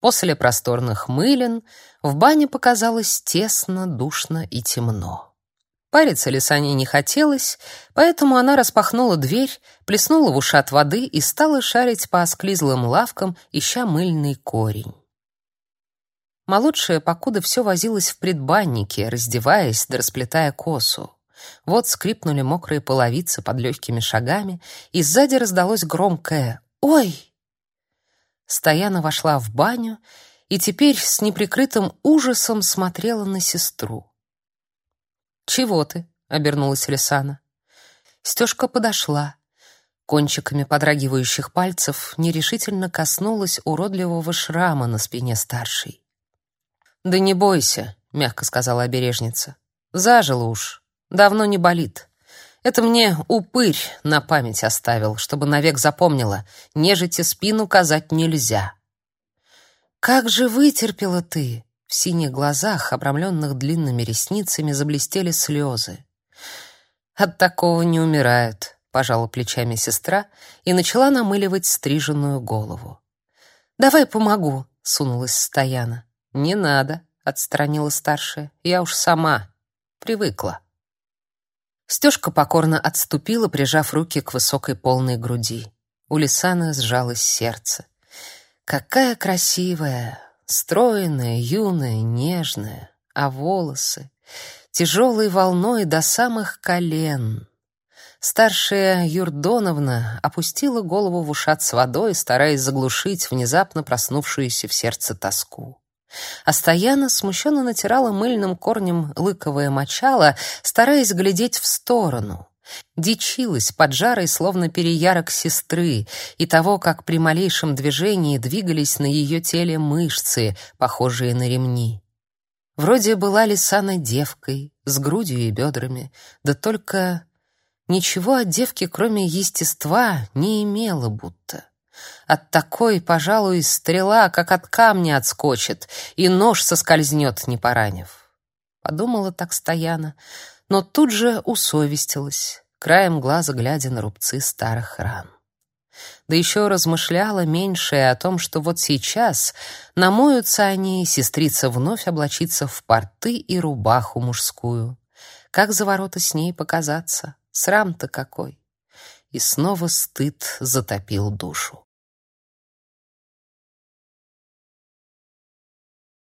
После просторных мылен в бане показалось тесно, душно и темно. Париться Лисане не хотелось, поэтому она распахнула дверь, плеснула в ушат воды и стала шарить по осклизлым лавкам, ища мыльный корень. Молодшая покуда все возилась в предбаннике, раздеваясь да расплетая косу. Вот скрипнули мокрые половицы под легкими шагами, и сзади раздалось громкое «Ой!». Стояна вошла в баню и теперь с неприкрытым ужасом смотрела на сестру. «Чего ты?» — обернулась Лисана. Стежка подошла. Кончиками подрагивающих пальцев нерешительно коснулась уродливого шрама на спине старшей. «Да не бойся», — мягко сказала обережница. «Зажило уж. Давно не болит. Это мне упырь на память оставил, чтобы навек запомнила. Нежити спину казать нельзя». «Как же вытерпела ты!» В синих глазах, обрамленных длинными ресницами, заблестели слезы. «От такого не умирают», — пожала плечами сестра и начала намыливать стриженную голову. «Давай помогу», — сунулась Стояна. «Не надо», — отстранила старшая. «Я уж сама. Привыкла». Стежка покорно отступила, прижав руки к высокой полной груди. У Лисаны сжалось сердце. «Какая красивая!» стройная, юная, нежная, а волосы тяжелой волной до самых колен. Старшая Юрдоновна опустила голову в ушат с водой, стараясь заглушить внезапно проснувшуюся в сердце тоску. А смущенно натирала мыльным корнем лыковое мочало, стараясь глядеть в сторону. Дичилась под жарой, словно переярок сестры, и того, как при малейшем движении двигались на ее теле мышцы, похожие на ремни. Вроде была Лисана девкой, с грудью и бедрами, да только ничего от девки, кроме естества, не имела будто. От такой, пожалуй, стрела, как от камня отскочит, и нож соскользнет, не поранив. Подумала так Стояна, но тут же усовестилась, краем глаза глядя на рубцы старых ран. Да еще размышляла меньшая о том, что вот сейчас намоются они, сестрица вновь облачится в порты и рубаху мужскую. Как за ворота с ней показаться? Срам-то какой! И снова стыд затопил душу.